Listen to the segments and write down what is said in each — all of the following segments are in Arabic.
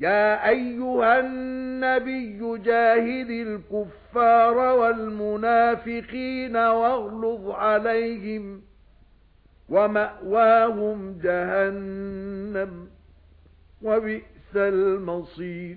يا أيها النبي جاهد الكفار والمنافقين واغلظ عليهم ومأواهم جهنم وبئس المصير.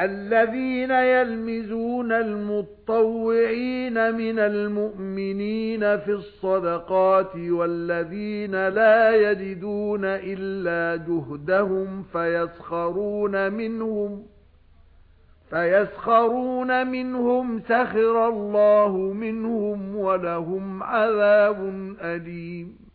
الَّذِينَ يَلْمِزُونَ الْمُطَّوِّعِينَ مِنَ الْمُؤْمِنِينَ فِي الصَّدَقَاتِ وَالَّذِينَ لَا يَجِدُونَ إِلَّا جُهْدَهُمْ فَيَسْخَرُونَ مِنْهُمْ فَيَسْخَرُونَ مِنْهُمْ سَخِرَ اللَّهُ مِنْهُمْ وَلَهُمْ عَذَابٌ أَلِيمٌ